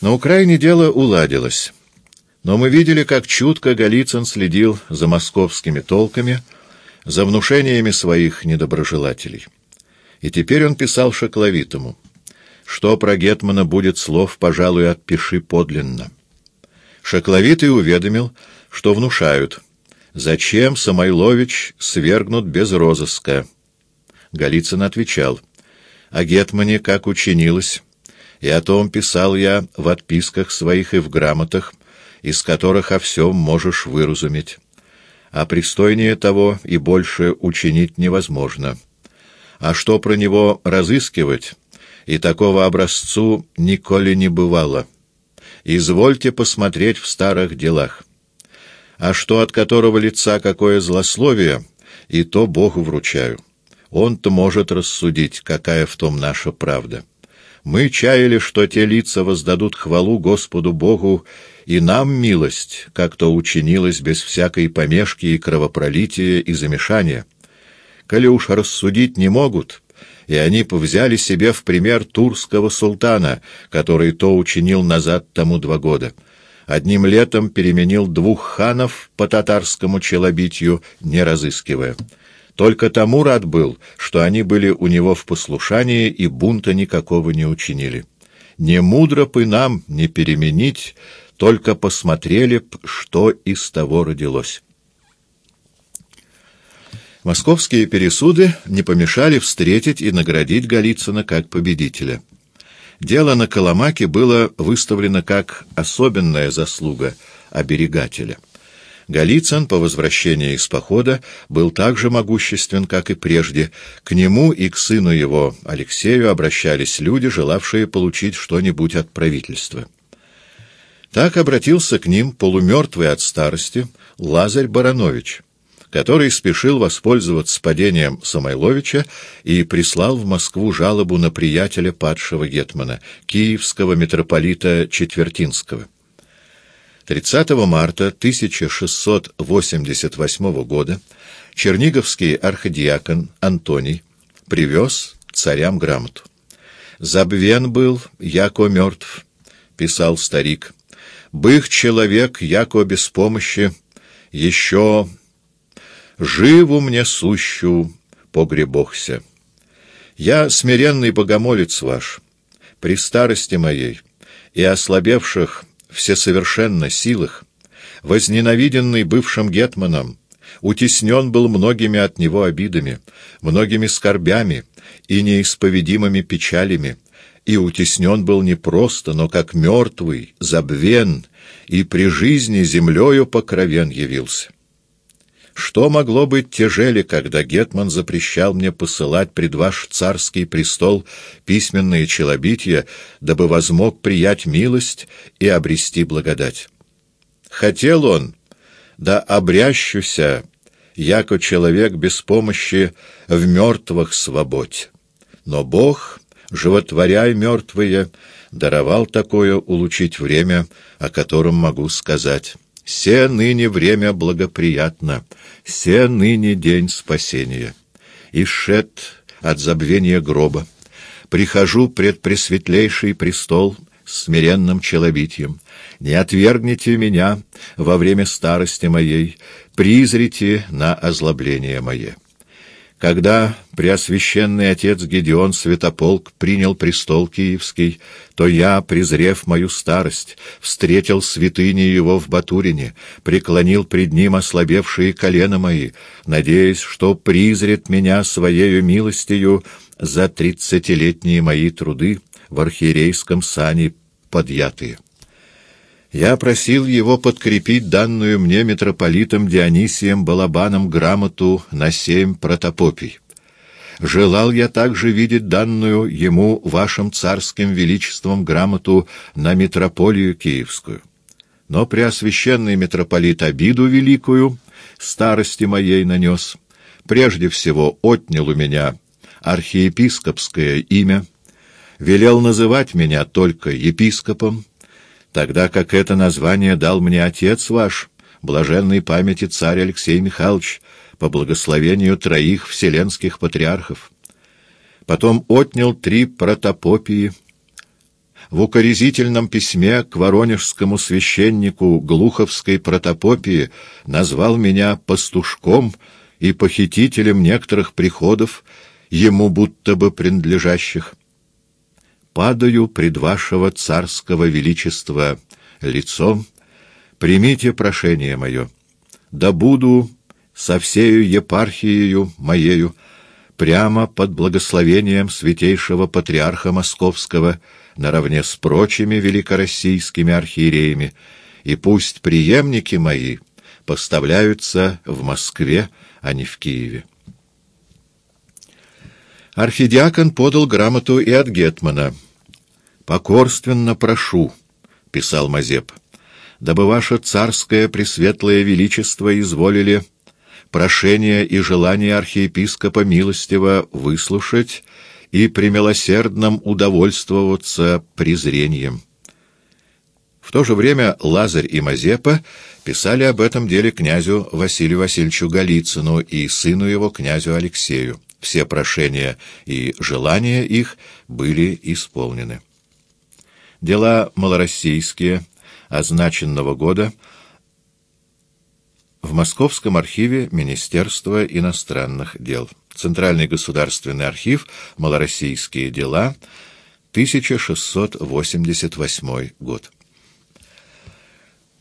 На Украине дело уладилось, но мы видели, как чутко Голицын следил за московскими толками, за внушениями своих недоброжелателей. И теперь он писал Шокловитому, что про Гетмана будет слов, пожалуй, отпиши подлинно. Шокловитый уведомил, что внушают, зачем Самойлович свергнут без розыска. Голицын отвечал, о Гетмане как учинилось, и о том писал я в отписках своих и в грамотах, из которых о всем можешь выразуметь. А пристойнее того и больше учинить невозможно. А что про него разыскивать, и такого образцу николи не бывало. Извольте посмотреть в старых делах. А что от которого лица какое злословие, и то Богу вручаю. Он-то может рассудить, какая в том наша правда». Мы чаяли, что те лица воздадут хвалу Господу Богу и нам милость, как то учинилось без всякой помешки и кровопролития и замешания. Коли уж рассудить не могут, и они повзяли себе в пример турского султана, который то учинил назад тому два года. Одним летом переменил двух ханов по татарскому челобитию, не разыскивая. Только тому рад был, что они были у него в послушании и бунта никакого не учинили. Не мудро бы нам не переменить, только посмотрели б, что из того родилось. Московские пересуды не помешали встретить и наградить Голицына как победителя. Дело на Коломаке было выставлено как особенная заслуга оберегателя. Голицын по возвращении из похода был так же могуществен, как и прежде. К нему и к сыну его, Алексею, обращались люди, желавшие получить что-нибудь от правительства. Так обратился к ним полумертвый от старости Лазарь Баранович, который спешил воспользоваться падением Самойловича и прислал в Москву жалобу на приятеля падшего гетмана, киевского митрополита Четвертинского. 30 марта 1688 года черниговский архидиакон Антоний привез царям грамоту. «Забвен был, яко мертв», — писал старик, — «бых человек, яко без помощи, еще живу мне сущу погребохся. Я смиренный богомолец ваш, при старости моей и ослабевших всесовершенно силах, возненавиденный бывшим гетманом, утеснен был многими от него обидами, многими скорбями и неисповедимыми печалями, и утеснен был не просто, но как мертвый, забвен, и при жизни землею покровен явился. Что могло быть тяжели, когда Гетман запрещал мне посылать пред ваш царский престол письменные челобития, дабы возмог приять милость и обрести благодать? Хотел он, да обрящуся, яко человек без помощи в мертвых свободь. Но Бог, животворяй мертвые, даровал такое улучить время, о котором могу сказать». Се ныне время благоприятно, се ныне день спасения. И шед от забвения гроба. Прихожу пред пресветлейший престол с смиренным челобитием. Не отвергните меня во время старости моей, призрите на озлобление мое. Когда Преосвященный Отец Гедеон Святополк принял престол Киевский, то я, презрев мою старость, встретил святыни его в Батурине, преклонил пред ним ослабевшие колена мои, надеясь, что призрет меня своею милостью за тридцатилетние мои труды в архиерейском сане подъятые. Я просил его подкрепить данную мне митрополитом Дионисием Балабаном грамоту на семь протопопий. Желал я также видеть данную ему вашим царским величеством грамоту на митрополию Киевскую. Но преосвященный митрополит обиду великую старости моей нанес, прежде всего отнял у меня архиепископское имя, велел называть меня только епископом, тогда как это название дал мне отец ваш, блаженной памяти царь Алексей Михайлович, по благословению троих вселенских патриархов. Потом отнял три протопопии, в укоризительном письме к воронежскому священнику Глуховской протопопии назвал меня пастушком и похитителем некоторых приходов, ему будто бы принадлежащих. Падаю пред вашего царского величества лицом, примите прошение мое, да буду со всею епархиею моею прямо под благословением святейшего патриарха Московского наравне с прочими великороссийскими архиереями, и пусть преемники мои поставляются в Москве, а не в Киеве. Архидиакон подал грамоту и от Гетмана. «Покорственно прошу», — писал Мазеп, — «дабы ваше царское пресветлое величество изволили прошение и желание архиепископа милостиво выслушать и премилосердном удовольствоваться презрением. В то же время Лазарь и Мазепа писали об этом деле князю Василию Васильевичу Голицыну и сыну его князю Алексею. Все прошения и желания их были исполнены. Дела малороссийские означенного года в Московском архиве Министерства иностранных дел. Центральный государственный архив, Малороссийские дела, 1688 год.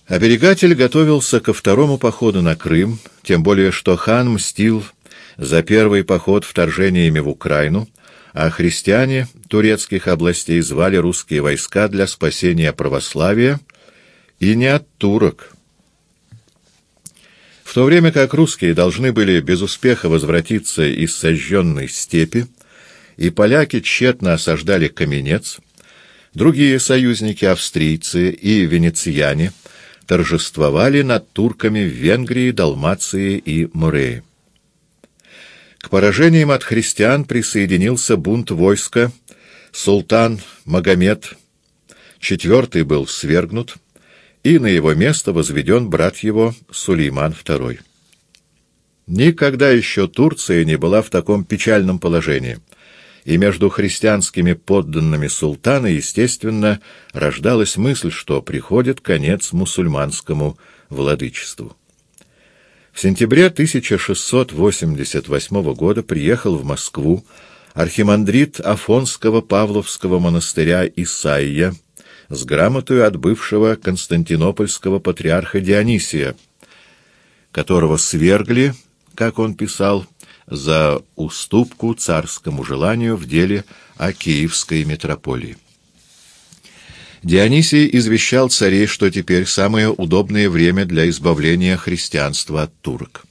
Оберегатель готовился ко второму походу на Крым, тем более что хан мстил за первый поход вторжениями в Украину, а христиане турецких областей звали русские войска для спасения православия и не от турок, в то время как русские должны были без успеха возвратиться из сожженной степи, и поляки тщетно осаждали Каменец, другие союзники, австрийцы и венециане, торжествовали над турками в Венгрии, Далмации и Мурее. К поражениям от христиан присоединился бунт войска, султан Магомед IV был свергнут, и на его место возведен брат его Сулейман II. Никогда еще Турция не была в таком печальном положении, и между христианскими подданными султана, естественно, рождалась мысль, что приходит конец мусульманскому владычеству. В сентябре 1688 года приехал в Москву архимандрит Афонского Павловского монастыря Исаия, с грамотой от бывшего константинопольского патриарха Дионисия, которого свергли, как он писал, за уступку царскому желанию в деле о Киевской митрополии. Дионисий извещал царей, что теперь самое удобное время для избавления христианства от турок.